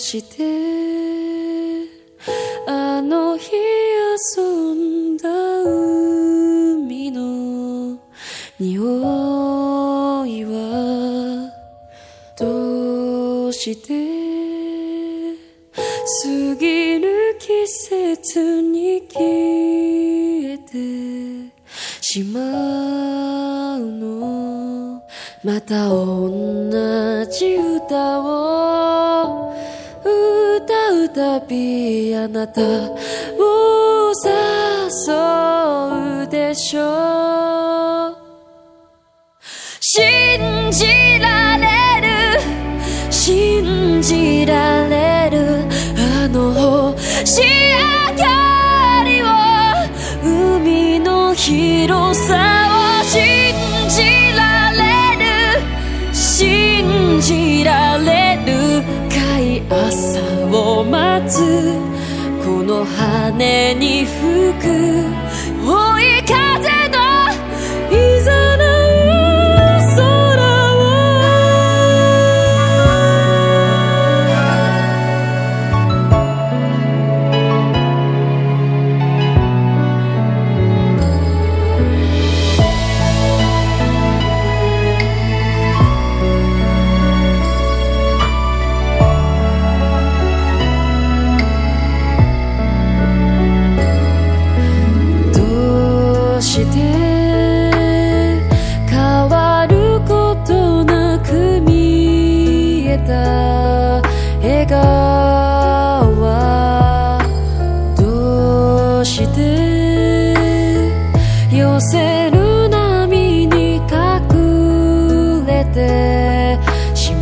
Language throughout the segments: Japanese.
してあの日遊んだ海の匂いはどうして過ぎる季節に消えてしまうの。また同じ歌を歌うたびあなたを誘うでしょう。信じられる。信じられる。あの星明かりを。海の広さ。胸に吹く追い風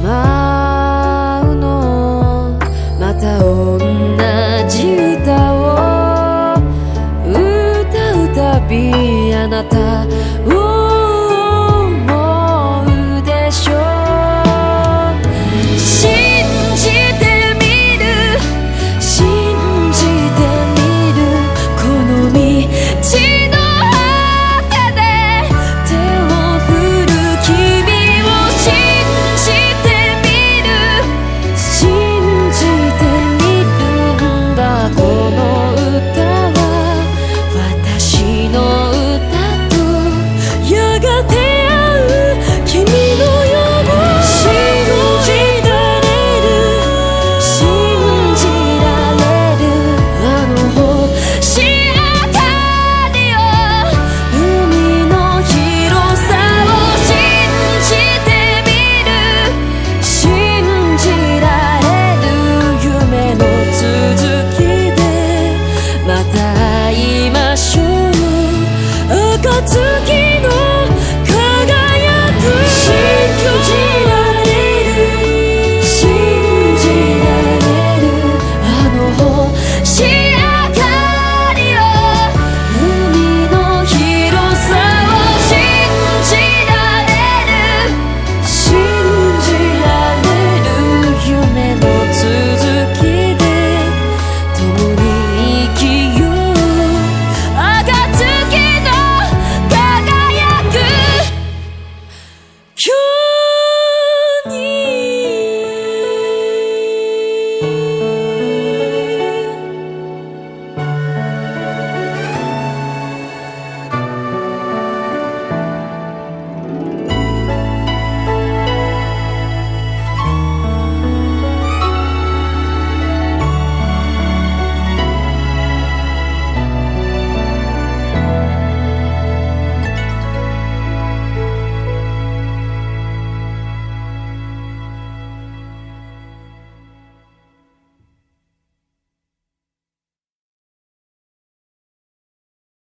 まうの。また同じ歌を歌うたびあなたを